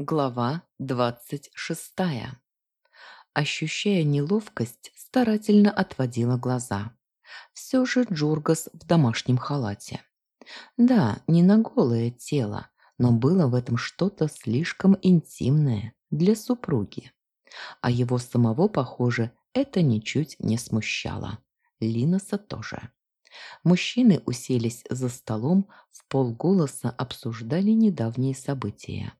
Глава двадцать шестая. Ощущая неловкость, старательно отводила глаза. Все же Джургас в домашнем халате. Да, не на голое тело, но было в этом что-то слишком интимное для супруги. А его самого, похоже, это ничуть не смущало. Линоса тоже. Мужчины уселись за столом, в полголоса обсуждали недавние события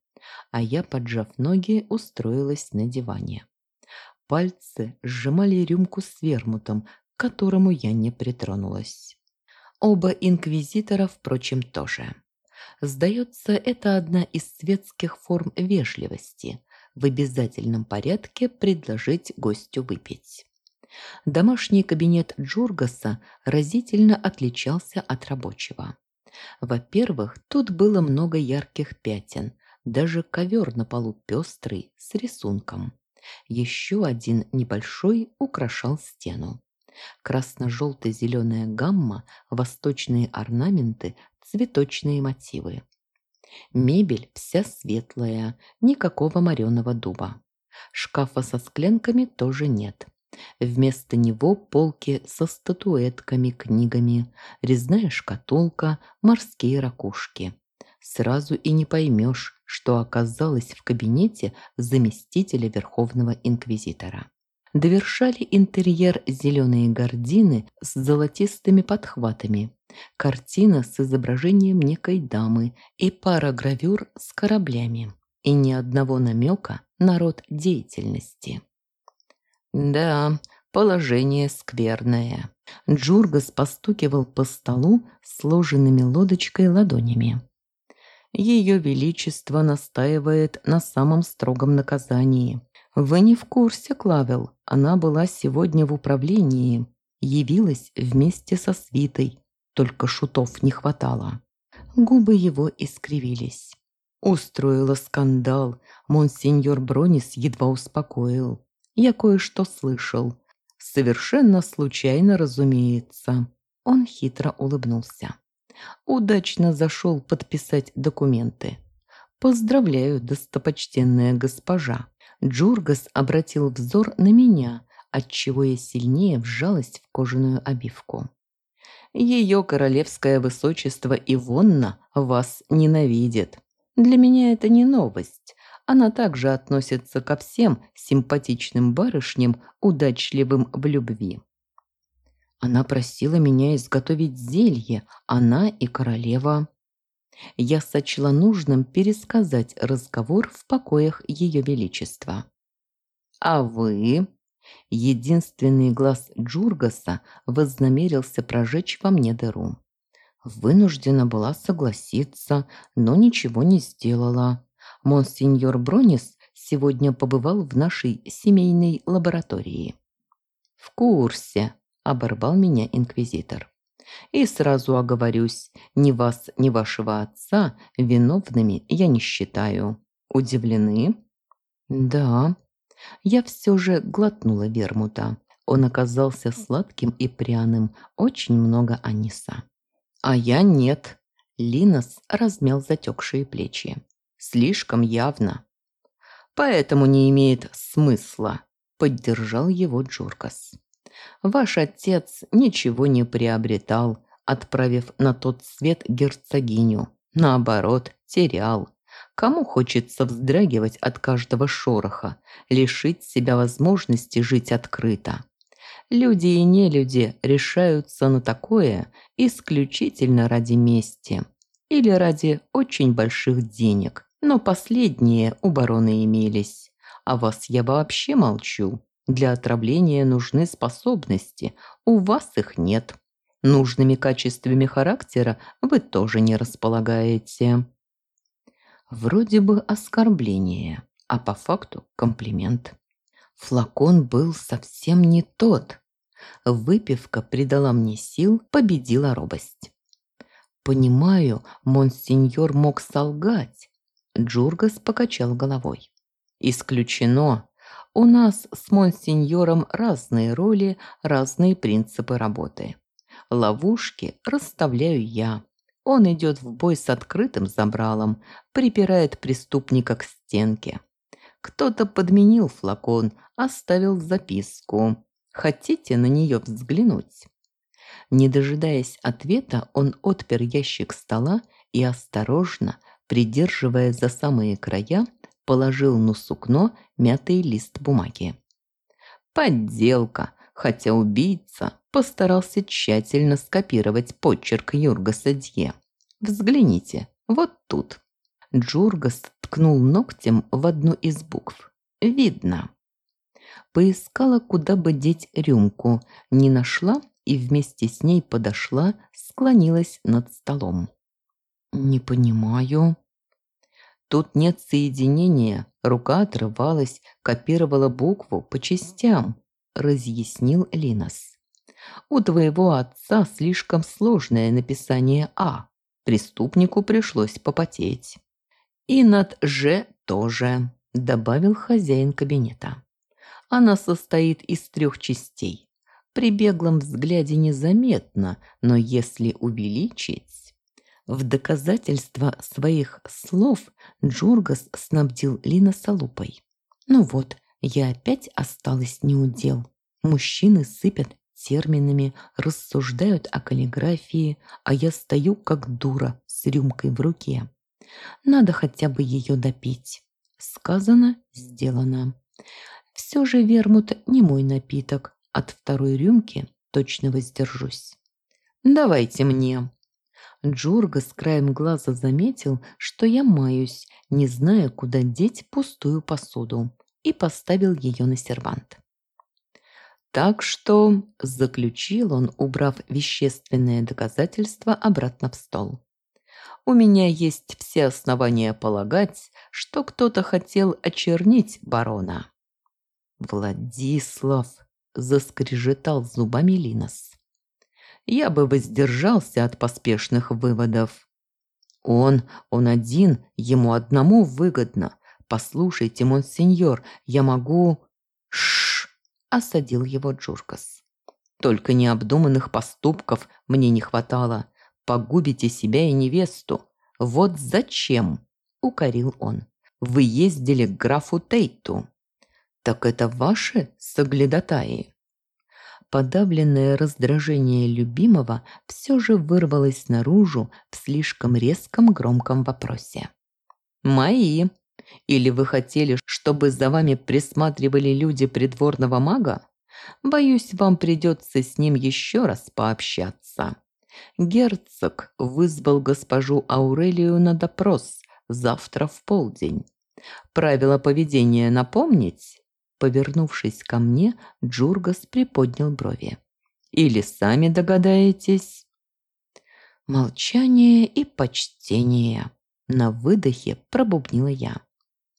а я, поджав ноги, устроилась на диване. Пальцы сжимали рюмку с вермутом, к которому я не притронулась. Оба инквизитора, впрочем, тоже. Сдается, это одна из светских форм вежливости – в обязательном порядке предложить гостю выпить. Домашний кабинет Джургаса разительно отличался от рабочего. Во-первых, тут было много ярких пятен, даже ковер на полу пестрый, с рисунком. Еще один небольшой украшал стену. Красно-желто-зеленая гамма, восточные орнаменты, цветочные мотивы. Мебель вся светлая, никакого мореного дуба. Шкафа со склянками тоже нет. Вместо него полки со статуэтками, книгами, резная шкатулка, морские ракушки. Сразу и не поймешь, что оказалось в кабинете заместителя Верховного Инквизитора. Довершали интерьер зеленые гардины с золотистыми подхватами, картина с изображением некой дамы и пара гравюр с кораблями. И ни одного намека на род деятельности. Да, положение скверное. Джургас постукивал по столу сложенными лодочкой ладонями. Ее Величество настаивает на самом строгом наказании. Вы не в курсе, Клавел, она была сегодня в управлении. Явилась вместе со свитой, только шутов не хватало. Губы его искривились. Устроила скандал, монсеньор Бронис едва успокоил. Я кое-что слышал. Совершенно случайно, разумеется. Он хитро улыбнулся удачно зашел подписать документы. «Поздравляю, достопочтенная госпожа!» Джургас обратил взор на меня, отчего я сильнее вжалась в кожаную обивку. «Ее королевское высочество Ивонна вас ненавидит. Для меня это не новость. Она также относится ко всем симпатичным барышням, удачливым в любви. Она просила меня изготовить зелье, она и королева. Я сочла нужным пересказать разговор в покоях Ее Величества. «А вы?» Единственный глаз Джургаса вознамерился прожечь во мне дыру. Вынуждена была согласиться, но ничего не сделала. Монсеньор Бронис сегодня побывал в нашей семейной лаборатории. «В курсе», оборвал меня инквизитор. И сразу оговорюсь, ни вас, ни вашего отца виновными я не считаю. Удивлены? Да. Я все же глотнула вермута. Он оказался сладким и пряным, очень много аниса. А я нет. Линос размял затекшие плечи. Слишком явно. Поэтому не имеет смысла, поддержал его Джуркас. Ваш отец ничего не приобретал, отправив на тот свет герцогиню. Наоборот, терял. Кому хочется вздрагивать от каждого шороха, лишить себя возможности жить открыто? Люди и нелюди решаются на такое исключительно ради мести или ради очень больших денег, но последние у барона имелись. А вас я вообще молчу. Для отравления нужны способности, у вас их нет. Нужными качествами характера вы тоже не располагаете. Вроде бы оскорбление, а по факту комплимент. Флакон был совсем не тот. Выпивка придала мне сил, победила робость. Понимаю, монсеньор мог солгать. Джургас покачал головой. Исключено. У нас с монсеньором разные роли, разные принципы работы. Ловушки расставляю я. Он идет в бой с открытым забралом, припирает преступника к стенке. Кто-то подменил флакон, оставил записку. Хотите на нее взглянуть? Не дожидаясь ответа, он отпер ящик стола и осторожно, придерживая за самые края, положил на сукно мятый лист бумаги. Подделка, хотя убийца постарался тщательно скопировать почерк Юрга Садье. Взгляните, вот тут. Джургас ткнул ногтем в одну из букв. Видно. Поискала, куда бы деть рюмку, не нашла и вместе с ней подошла, склонилась над столом. «Не понимаю». Тут нет соединения, рука отрывалась, копировала букву по частям, разъяснил Линос. У твоего отца слишком сложное написание «А». Преступнику пришлось попотеть. И над «Ж» тоже, добавил хозяин кабинета. Она состоит из трех частей. При беглом взгляде незаметно, но если увеличить... В доказательство своих слов Джургас снабдил Лина салупой. Ну вот, я опять осталась неудел. Мужчины сыпят терминами, рассуждают о каллиграфии, а я стою как дура с рюмкой в руке. Надо хотя бы ее допить. Сказано, сделано. Все же вермут не мой напиток. От второй рюмки точно воздержусь. «Давайте мне». Джурга с краем глаза заметил, что я маюсь, не зная, куда деть пустую посуду, и поставил ее на сервант. Так что, заключил он, убрав вещественное доказательство обратно в стол. У меня есть все основания полагать, что кто-то хотел очернить барона. Владислав заскрежетал зубами Линос. Я бы воздержался от поспешных выводов. Он, он один, ему одному выгодно. Послушайте, монсеньор, я могу... Шш! осадил его Джуркас. Только необдуманных поступков мне не хватало. Погубите себя и невесту. Вот зачем? Укорил он. Вы ездили к графу Тейту. Так это ваши соглядатаи? Подавленное раздражение любимого все же вырвалось наружу в слишком резком громком вопросе. «Мои. Или вы хотели, чтобы за вами присматривали люди придворного мага? Боюсь, вам придется с ним еще раз пообщаться». Герцог вызвал госпожу Аурелию на допрос завтра в полдень. Правила поведения напомнить? Повернувшись ко мне, Джургас приподнял брови. «Или сами догадаетесь?» Молчание и почтение. На выдохе пробубнила я.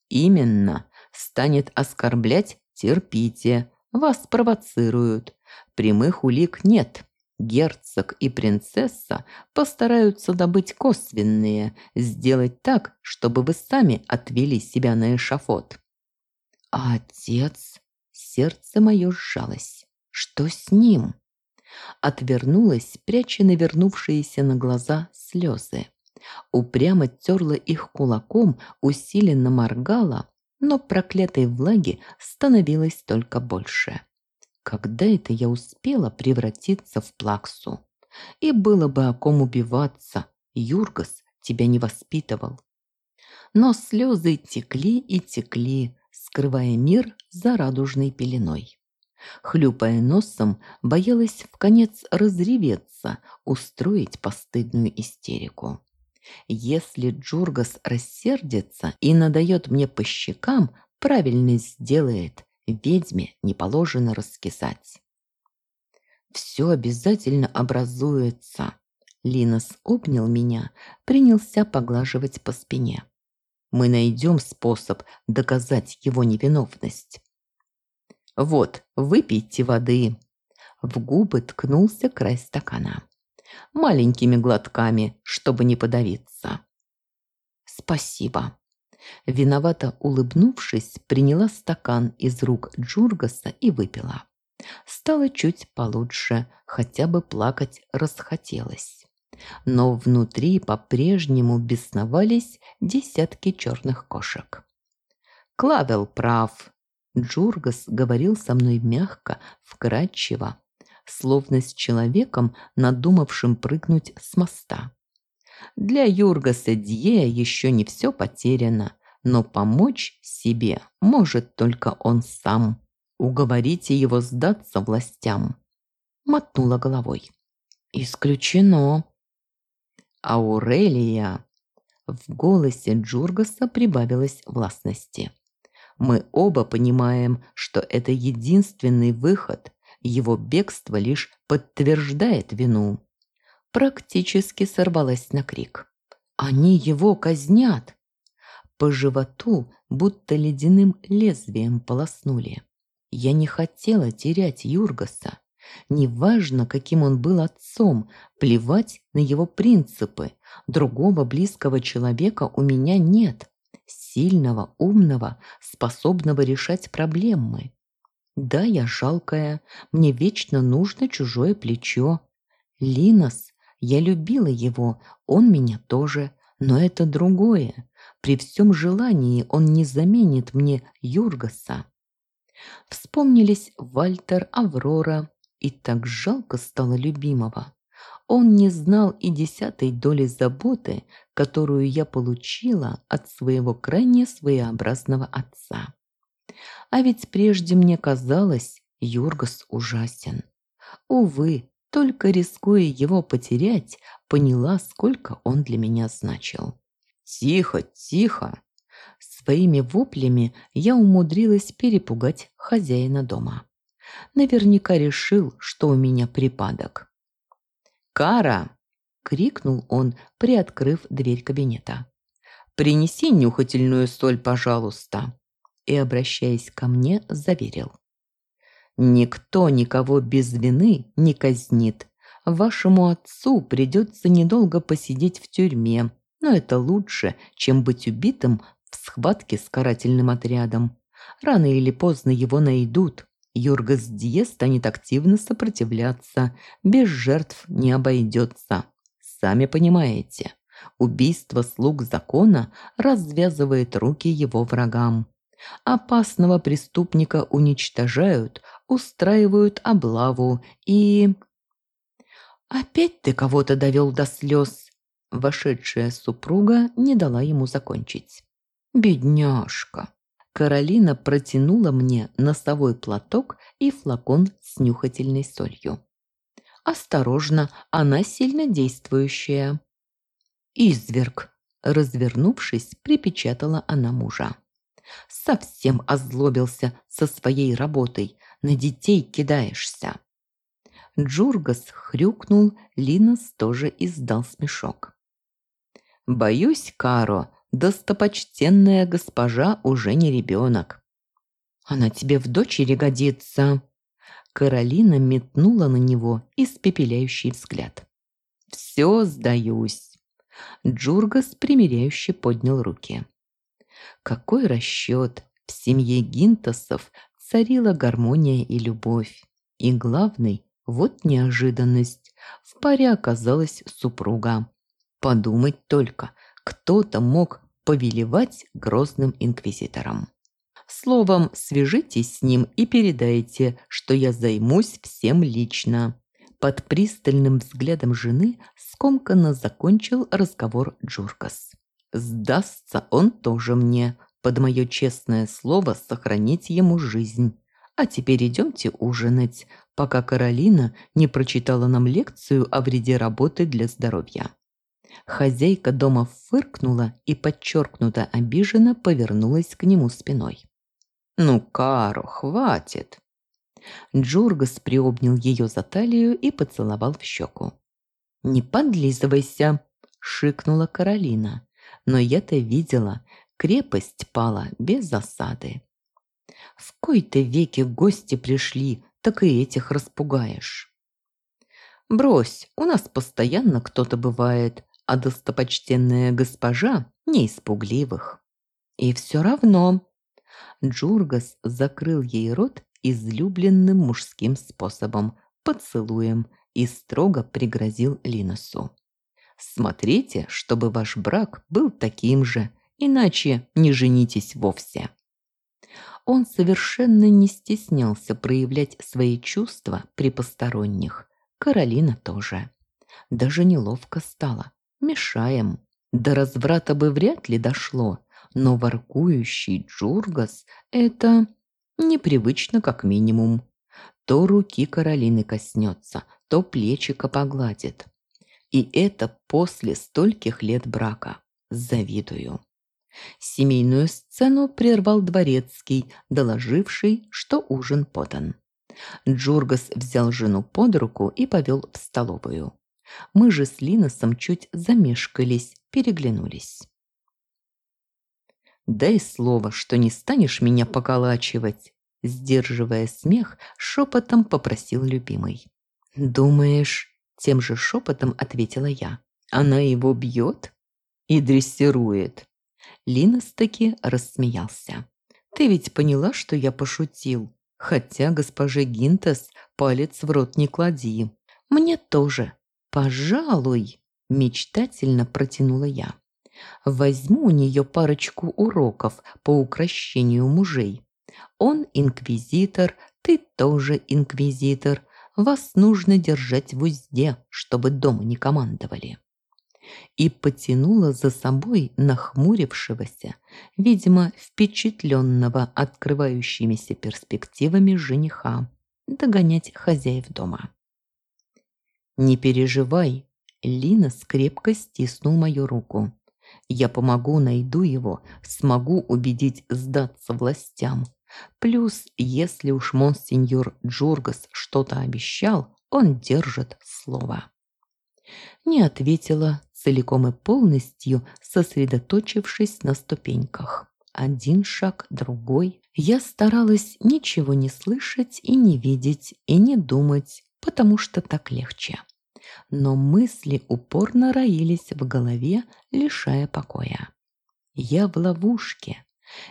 «Именно. Станет оскорблять – терпите. Вас провоцируют. Прямых улик нет. Герцог и принцесса постараются добыть косвенные, сделать так, чтобы вы сами отвели себя на эшафот. А отец? Сердце мое сжалось. Что с ним? Отвернулась, пряча навернувшиеся на глаза слезы. Упрямо терла их кулаком, усиленно моргала, но проклятой влаги становилось только больше. Когда это я успела превратиться в плаксу? И было бы о ком убиваться. Юргас тебя не воспитывал. Но слезы текли и текли, скрывая мир за радужной пеленой. Хлюпая носом, боялась в конец разреветься, устроить постыдную истерику. Если Джургас рассердится и надает мне по щекам, правильно сделает. Ведьме не положено раскисать. Все обязательно образуется. Линос обнял меня, принялся поглаживать по спине. Мы найдем способ доказать его невиновность. Вот, выпейте воды. В губы ткнулся край стакана. Маленькими глотками, чтобы не подавиться. Спасибо. Виновато улыбнувшись, приняла стакан из рук Джургаса и выпила. Стало чуть получше, хотя бы плакать расхотелось. Но внутри по-прежнему бесновались десятки черных кошек. Клавел прав. Джургас говорил со мной мягко, вкрадчиво, словно с человеком, надумавшим прыгнуть с моста. Для Юргаса Дье еще не все потеряно, но помочь себе может только он сам. Уговорите его сдаться властям. Мотнула головой. Исключено. Аурелия. В голосе Джургаса прибавилось властности. Мы оба понимаем, что это единственный выход. Его бегство лишь подтверждает вину. Практически сорвалась на крик. Они его казнят. По животу будто ледяным лезвием полоснули. Я не хотела терять Юргаса. Неважно, каким он был отцом, плевать на его принципы. Другого близкого человека у меня нет. Сильного, умного, способного решать проблемы. Да, я жалкая, мне вечно нужно чужое плечо. Линос, я любила его, он меня тоже, но это другое. При всем желании он не заменит мне Юргаса. Вспомнились Вальтер, Аврора, и так жалко стало любимого. Он не знал и десятой доли заботы, которую я получила от своего крайне своеобразного отца. А ведь прежде мне казалось, Юргас ужасен. Увы, только рискуя его потерять, поняла, сколько он для меня значил. «Тихо, тихо!» Своими воплями я умудрилась перепугать хозяина дома. Наверняка решил, что у меня припадок. «Кара!» — крикнул он, приоткрыв дверь кабинета. «Принеси нюхательную соль, пожалуйста!» И, обращаясь ко мне, заверил. «Никто никого без вины не казнит. Вашему отцу придется недолго посидеть в тюрьме, но это лучше, чем быть убитым в схватке с карательным отрядом. Рано или поздно его найдут. Юргас Дье станет активно сопротивляться. Без жертв не обойдется. Сами понимаете, убийство слуг закона развязывает руки его врагам. Опасного преступника уничтожают, устраивают облаву и... «Опять ты кого-то довел до слез!» Вошедшая супруга не дала ему закончить. «Бедняжка!» Каролина протянула мне носовой платок и флакон с нюхательной солью. «Осторожно, она сильно действующая». «Изверг!» – развернувшись, припечатала она мужа. «Совсем озлобился со своей работой, на детей кидаешься». Джургас хрюкнул, Линос тоже издал смешок. «Боюсь, Каро, достопочтенная госпожа уже не ребенок». «Она тебе в дочери годится». Каролина метнула на него испепеляющий взгляд. «Все сдаюсь». Джургас примиряюще поднял руки. Какой расчет! В семье Гинтосов царила гармония и любовь. И главный, вот неожиданность, в паре оказалась супруга. Подумать только, кто-то мог повелевать грозным инквизитором. Словом, свяжитесь с ним и передайте, что я займусь всем лично. Под пристальным взглядом жены скомканно закончил разговор Джуркас. Сдастся он тоже мне, под мое честное слово сохранить ему жизнь. А теперь идемте ужинать, пока Каролина не прочитала нам лекцию о вреде работы для здоровья. Хозяйка дома фыркнула и подчеркнуто обиженно повернулась к нему спиной. «Ну, Каро, хватит!» Джургас приобнял ее за талию и поцеловал в щеку. «Не подлизывайся!» – шикнула Каролина. Но я-то видела, крепость пала без засады. В кои-то веки гости пришли, так и этих распугаешь. «Брось, у нас постоянно кто-то бывает, а достопочтенная госпожа не испугливых. И все равно Джургас закрыл ей рот излюбленным мужским способом – поцелуем, и строго пригрозил Линосу. Смотрите, чтобы ваш брак был таким же, иначе не женитесь вовсе. Он совершенно не стеснялся проявлять свои чувства при посторонних. Каролина тоже. Даже неловко стало. Мешаем. До разврата бы вряд ли дошло, но воркующий Джургас – это непривычно как минимум. То руки Каролины коснется, то плечика погладит. И это после стольких лет брака. Завидую. Семейную сцену прервал дворецкий, доложивший, что ужин подан. Джургас взял жену под руку и повел в столовую. Мы же с Линосом чуть замешкались, переглянулись. «Дай слово, что не станешь меня поколачивать», сдерживая смех, шепотом попросил любимый. «Думаешь?» – тем же шепотом ответила я. «Она его бьет?» «И дрессирует». Линос таки рассмеялся. «Ты ведь поняла, что я пошутил? Хотя госпоже Гинтес палец в рот не клади. Мне тоже. Пожалуй, мечтательно протянула я. Возьму у нее парочку уроков по укращению мужей. Он инквизитор, ты тоже инквизитор. Вас нужно держать в узде, чтобы дома не командовали и потянула за собой нахмурившегося, видимо, впечатленного открывающимися перспективами жениха, догонять хозяев дома. «Не переживай», — Лина скрепко стиснул мою руку. «Я помогу, найду его, смогу убедить сдаться властям. Плюс, если уж монсеньор Джургас что-то обещал, он держит слово». Не ответила, целиком и полностью сосредоточившись на ступеньках. Один шаг, другой. Я старалась ничего не слышать и не видеть, и не думать, потому что так легче. Но мысли упорно роились в голове, лишая покоя. Я в ловушке.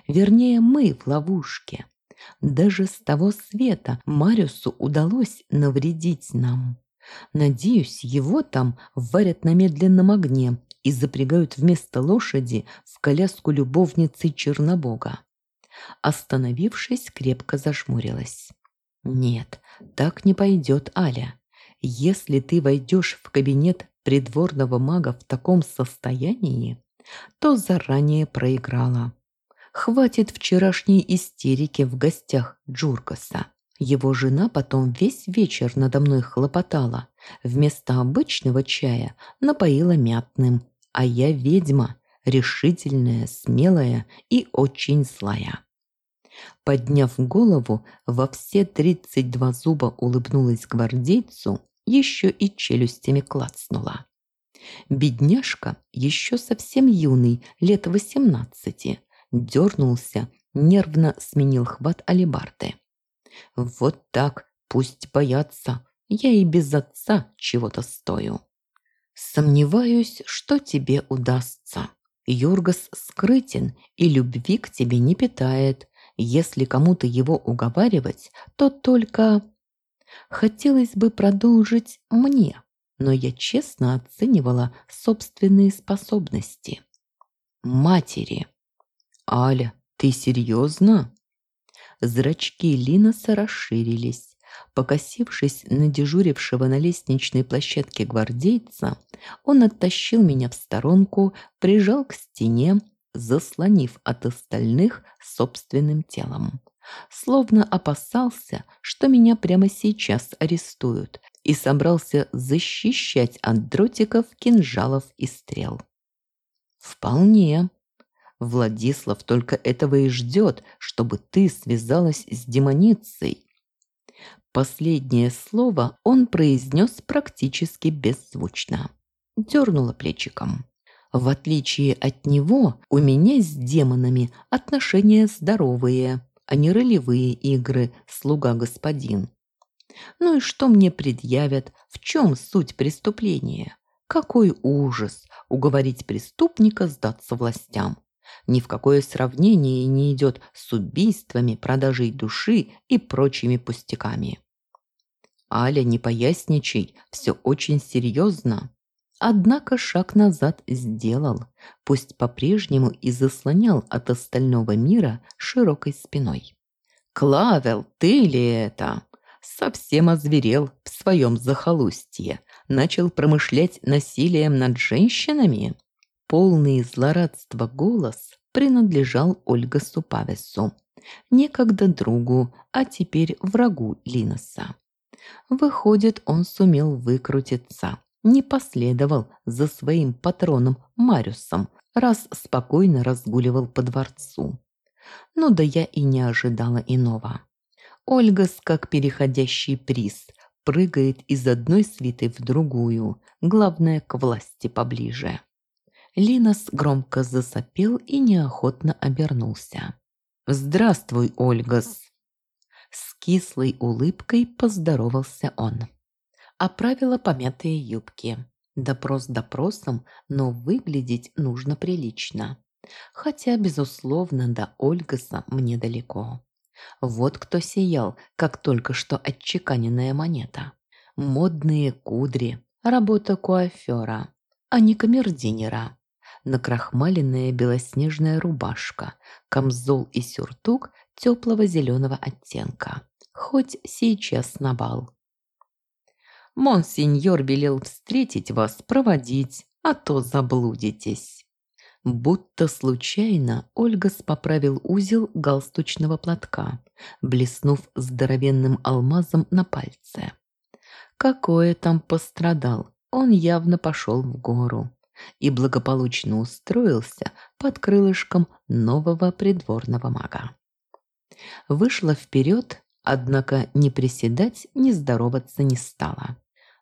Вернее, мы в ловушке. Даже с того света Мариусу удалось навредить нам. Надеюсь, его там варят на медленном огне и запрягают вместо лошади в коляску любовницы Чернобога. Остановившись, крепко зажмурилась. «Нет, так не пойдет, Аля. Если ты войдешь в кабинет придворного мага в таком состоянии, то заранее проиграла. Хватит вчерашней истерики в гостях Джуркаса. Его жена потом весь вечер надо мной хлопотала. Вместо обычного чая напоила мятным. А я ведьма, решительная, смелая и очень злая. Подняв голову, во все тридцать два зуба улыбнулась гвардейцу, еще и челюстями клацнула. Бедняжка, еще совсем юный, лет восемнадцати, дернулся, нервно сменил хват алебарты. Вот так, пусть боятся. Я и без отца чего-то стою. Сомневаюсь, что тебе удастся. Юргас скрытен и любви к тебе не питает. Если кому-то его уговаривать, то только... Хотелось бы продолжить мне, но я честно оценивала собственные способности. Матери. Аля, ты серьезно? Зрачки Линоса расширились. Покосившись на дежурившего на лестничной площадке гвардейца, он оттащил меня в сторонку, прижал к стене, заслонив от остальных собственным телом. Словно опасался, что меня прямо сейчас арестуют, и собрался защищать от дротиков, кинжалов и стрел. «Вполне», Владислав только этого и ждет, чтобы ты связалась с демоницей. Последнее слово он произнес практически беззвучно. Дернула плечиком. В отличие от него, у меня с демонами отношения здоровые, а не ролевые игры «слуга-господин». Ну и что мне предъявят? В чем суть преступления? Какой ужас уговорить преступника сдаться властям ни в какое сравнение не идет с убийствами, продажей души и прочими пустяками. Аля, не поясничай, все очень серьезно. Однако шаг назад сделал, пусть по-прежнему и заслонял от остального мира широкой спиной. «Клавел, ты ли это?» Совсем озверел в своем захолустье, начал промышлять насилием над женщинами. Полный злорадства голос принадлежал Ольга Супавесу, некогда другу, а теперь врагу Линоса. Выходит, он сумел выкрутиться, не последовал за своим патроном Мариусом, раз спокойно разгуливал по дворцу. Ну да я и не ожидала иного. Ольга, как переходящий приз, прыгает из одной свиты в другую, главное, к власти поближе. Линос громко засопел и неохотно обернулся. «Здравствуй, Ольгас!» С кислой улыбкой поздоровался он. Оправила помятые юбки. Допрос допросом, но выглядеть нужно прилично. Хотя, безусловно, до Ольгаса мне далеко. Вот кто сиял, как только что отчеканенная монета. Модные кудри, работа куафера, а не камердинера накрахмаленная белоснежная рубашка, камзол и сюртук теплого зеленого оттенка. Хоть сейчас на бал. Монсеньор велел встретить вас, проводить, а то заблудитесь. Будто случайно Ольга поправил узел галстучного платка, блеснув здоровенным алмазом на пальце. Какое там пострадал, он явно пошел в гору и благополучно устроился под крылышком нового придворного мага. Вышла вперед, однако ни приседать, ни здороваться не стала.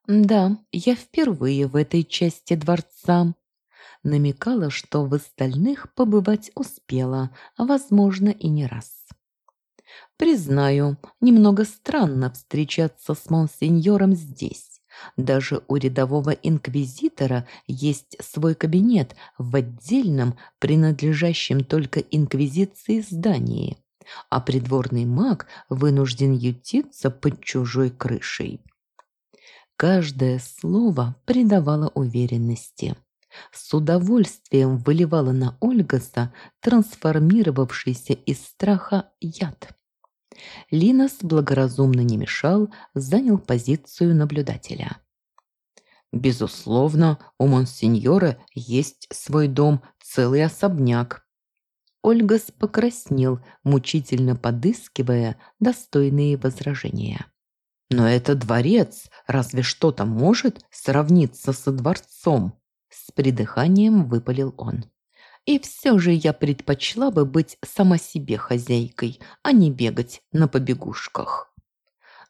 «Да, я впервые в этой части дворца», намекала, что в остальных побывать успела, возможно, и не раз. Признаю, немного странно встречаться с монсеньором здесь. Даже у рядового инквизитора есть свой кабинет в отдельном, принадлежащем только инквизиции здании, а придворный маг вынужден ютиться под чужой крышей. Каждое слово придавало уверенности. С удовольствием выливала на Ольгаса трансформировавшийся из страха яд. Линос благоразумно не мешал, занял позицию наблюдателя. «Безусловно, у монсеньора есть свой дом, целый особняк». Ольгас покраснел, мучительно подыскивая достойные возражения. «Но это дворец, разве что-то может сравниться со дворцом?» С придыханием выпалил он. И все же я предпочла бы быть сама себе хозяйкой, а не бегать на побегушках.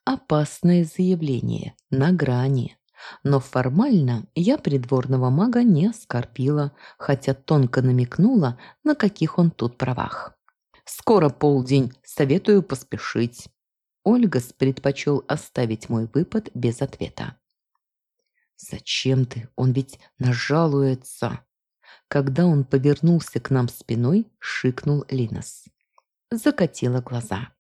Опасное заявление, на грани. Но формально я придворного мага не оскорбила, хотя тонко намекнула, на каких он тут правах. «Скоро полдень, советую поспешить». Ольгас предпочел оставить мой выпад без ответа. «Зачем ты? Он ведь нажалуется!» Когда он повернулся к нам спиной, шикнул Линос. Закатила глаза.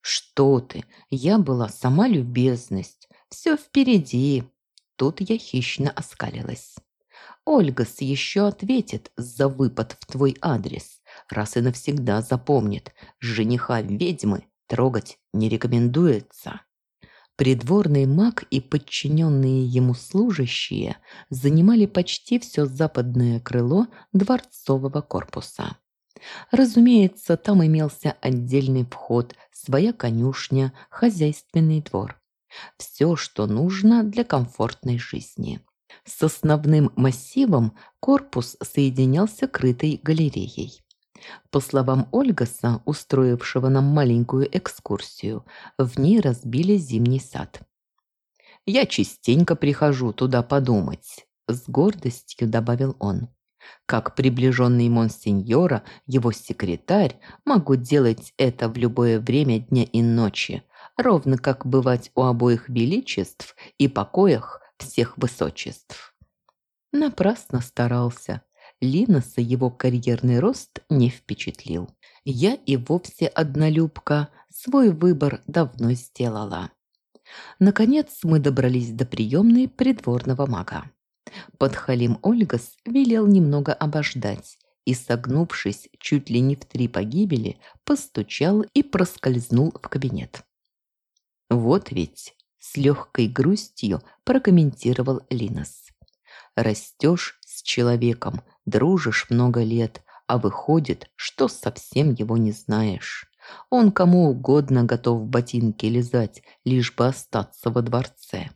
«Что ты? Я была сама любезность. Все впереди». Тут я хищно оскалилась. Ольгас еще ответит за выпад в твой адрес, раз и навсегда запомнит, жениха ведьмы трогать не рекомендуется. Придворный маг и подчиненные ему служащие занимали почти все западное крыло дворцового корпуса. Разумеется, там имелся отдельный вход, своя конюшня, хозяйственный двор. Все, что нужно для комфортной жизни. С основным массивом корпус соединялся крытой галереей. По словам Ольгаса, устроившего нам маленькую экскурсию, в ней разбили зимний сад. «Я частенько прихожу туда подумать», – с гордостью добавил он. «Как приближенный монсеньора, его секретарь, могу делать это в любое время дня и ночи, ровно как бывать у обоих величеств и покоях всех высочеств». Напрасно старался. Линоса его карьерный рост не впечатлил. Я и вовсе однолюбка, свой выбор давно сделала. Наконец мы добрались до приемной придворного мага. Подхалим Ольгас велел немного обождать и, согнувшись чуть ли не в три погибели, постучал и проскользнул в кабинет. «Вот ведь!» – с легкой грустью прокомментировал Линос. «Растешь человеком, дружишь много лет, а выходит, что совсем его не знаешь. Он кому угодно готов ботинки лизать, лишь бы остаться во дворце».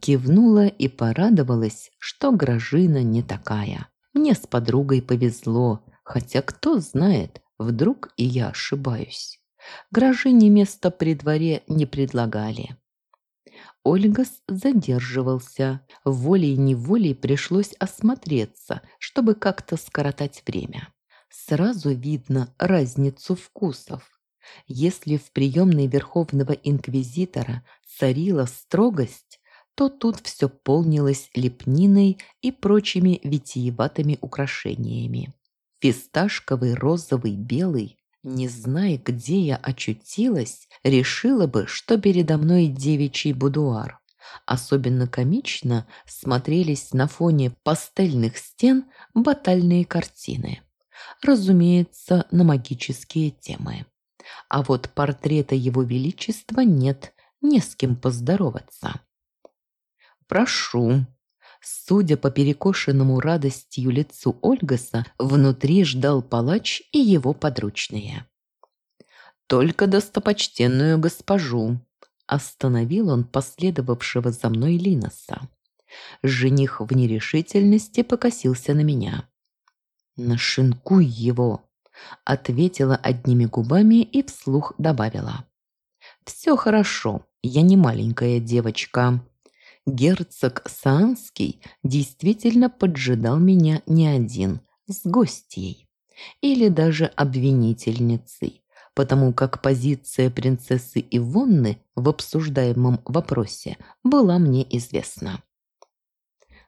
Кивнула и порадовалась, что Гражина не такая. Мне с подругой повезло, хотя кто знает, вдруг и я ошибаюсь. Гражине место при дворе не предлагали. Ольгас задерживался. Волей-неволей пришлось осмотреться, чтобы как-то скоротать время. Сразу видно разницу вкусов. Если в приемной Верховного Инквизитора царила строгость, то тут все полнилось лепниной и прочими витиеватыми украшениями. Фисташковый, розовый, белый, не зная, где я очутилась, решила бы, что передо мной девичий будуар. Особенно комично смотрелись на фоне пастельных стен батальные картины. Разумеется, на магические темы. А вот портрета Его Величества нет, не с кем поздороваться. «Прошу». Судя по перекошенному радостью лицу Ольгаса, внутри ждал палач и его подручные. «Только достопочтенную госпожу», – остановил он последовавшего за мной Линоса. Жених в нерешительности покосился на меня. «Нашинкуй его», – ответила одними губами и вслух добавила. «Все хорошо, я не маленькая девочка герцог Саанский действительно поджидал меня не один, с гостьей. Или даже обвинительницей, потому как позиция принцессы Ивонны в обсуждаемом вопросе была мне известна.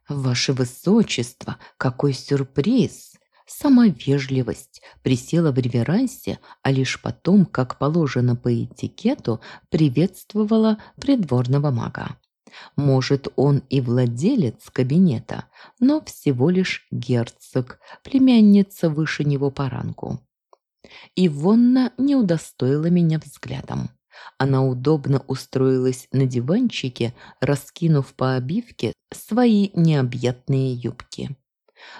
«Ваше Высочество, какой сюрприз!» Сама вежливость присела в реверансе, а лишь потом, как положено по этикету, приветствовала придворного мага. Может, он и владелец кабинета, но всего лишь герцог, племянница выше него по рангу. Ивонна не удостоила меня взглядом. Она удобно устроилась на диванчике, раскинув по обивке свои необъятные юбки.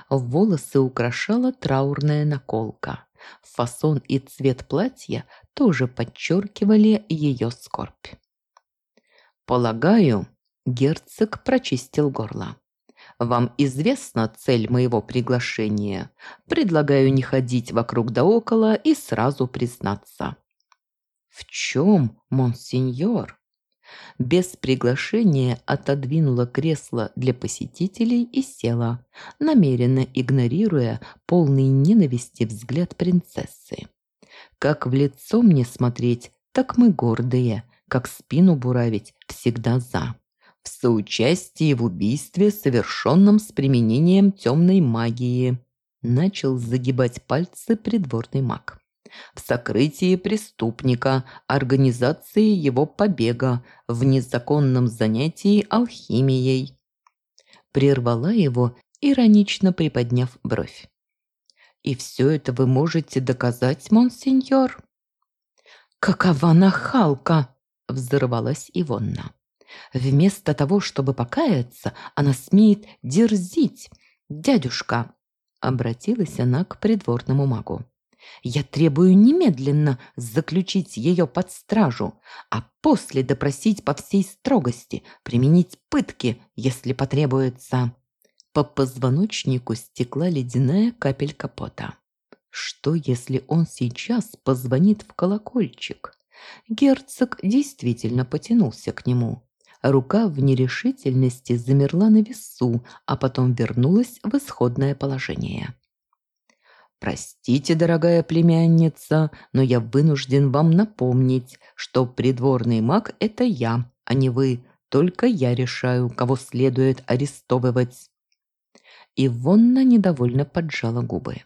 Волосы украшала траурная наколка. Фасон и цвет платья тоже подчеркивали ее скорбь. «Полагаю, Герцог прочистил горло. «Вам известна цель моего приглашения? Предлагаю не ходить вокруг да около и сразу признаться». «В чем, монсеньор?» Без приглашения отодвинула кресло для посетителей и села, намеренно игнорируя полный ненависти взгляд принцессы. «Как в лицо мне смотреть, так мы гордые, как спину буравить всегда за» в соучастии в убийстве, совершенном с применением темной магии. Начал загибать пальцы придворный маг. В сокрытии преступника, организации его побега, в незаконном занятии алхимией. Прервала его, иронично приподняв бровь. «И все это вы можете доказать, монсеньор?» «Какова нахалка!» – взорвалась Ивонна. Вместо того, чтобы покаяться, она смеет дерзить. «Дядюшка!» – обратилась она к придворному магу. «Я требую немедленно заключить ее под стражу, а после допросить по всей строгости, применить пытки, если потребуется». По позвоночнику стекла ледяная капелька пота. Что, если он сейчас позвонит в колокольчик? Герцог действительно потянулся к нему. Рука в нерешительности замерла на весу, а потом вернулась в исходное положение. «Простите, дорогая племянница, но я вынужден вам напомнить, что придворный маг – это я, а не вы. Только я решаю, кого следует арестовывать». Ивонна недовольно поджала губы.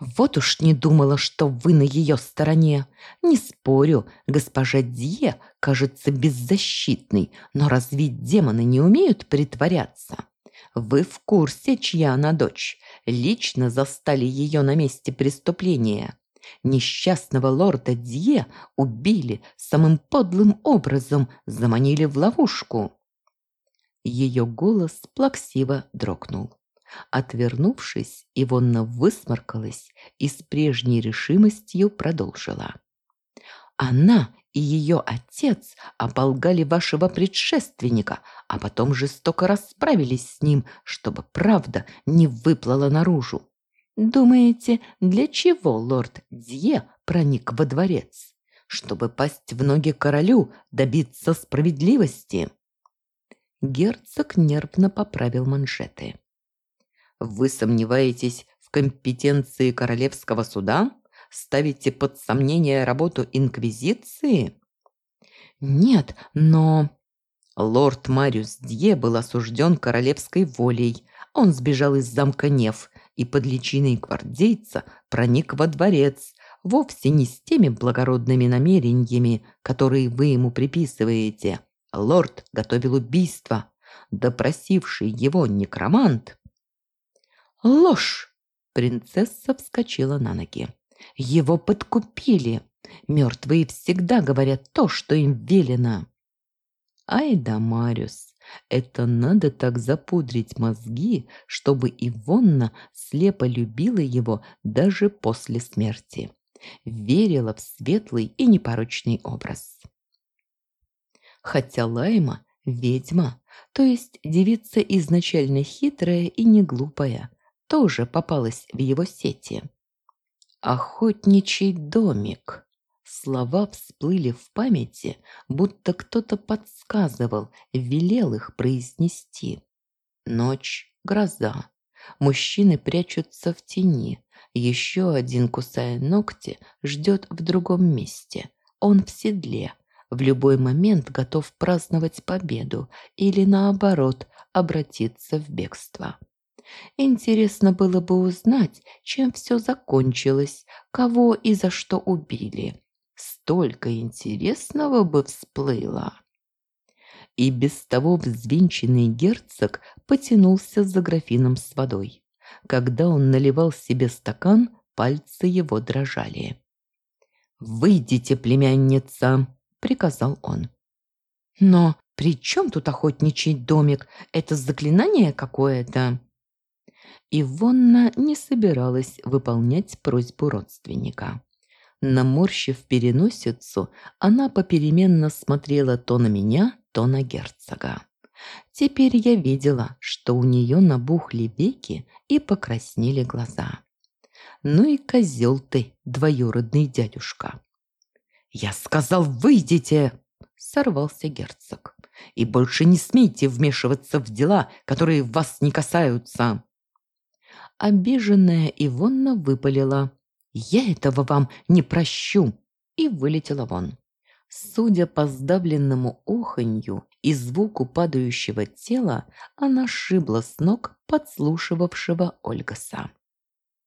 Вот уж не думала, что вы на ее стороне. Не спорю, госпожа Дье кажется беззащитной, но разве демоны не умеют притворяться? Вы в курсе, чья она дочь? Лично застали ее на месте преступления. Несчастного лорда Дье убили самым подлым образом, заманили в ловушку. Ее голос плаксиво дрогнул. Отвернувшись, Ивонна высморкалась и с прежней решимостью продолжила. «Она и ее отец оболгали вашего предшественника, а потом жестоко расправились с ним, чтобы правда не выплыла наружу. Думаете, для чего лорд Дье проник во дворец? Чтобы пасть в ноги королю, добиться справедливости?» Герцог нервно поправил манжеты. Вы сомневаетесь в компетенции королевского суда? Ставите под сомнение работу Инквизиции? Нет, но... Лорд Мариус Дье был осужден королевской волей. Он сбежал из замка Нев и под личиной гвардейца проник во дворец, вовсе не с теми благородными намерениями, которые вы ему приписываете. Лорд готовил убийство. Допросивший его некромант «Ложь!» Принцесса вскочила на ноги. «Его подкупили. Мертвые всегда говорят то, что им велено». «Ай да, Мариус, это надо так запудрить мозги, чтобы Ивонна слепо любила его даже после смерти. Верила в светлый и непорочный образ». Хотя Лайма – ведьма, то есть девица изначально хитрая и не глупая, тоже попалась в его сети. «Охотничий домик». Слова всплыли в памяти, будто кто-то подсказывал, велел их произнести. Ночь, гроза. Мужчины прячутся в тени. Еще один, кусая ногти, ждет в другом месте. Он в седле. В любой момент готов праздновать победу или, наоборот, обратиться в бегство. Интересно было бы узнать, чем все закончилось, кого и за что убили. Столько интересного бы всплыло. И без того взвинченный герцог потянулся за графином с водой. Когда он наливал себе стакан, пальцы его дрожали. «Выйдите, племянница!» – приказал он. «Но при чем тут охотничий домик? Это заклинание какое-то?» Ивонна не собиралась выполнять просьбу родственника. Наморщив переносицу, она попеременно смотрела то на меня, то на герцога. Теперь я видела, что у нее набухли веки и покраснели глаза. Ну и козел ты, двоюродный дядюшка. «Я сказал, выйдите!» – сорвался герцог. «И больше не смейте вмешиваться в дела, которые вас не касаются!» Обиженная Ивонна выпалила. «Я этого вам не прощу!» и вылетела вон. Судя по сдавленному оханью и звуку падающего тела, она шибла с ног подслушивавшего Ольгаса.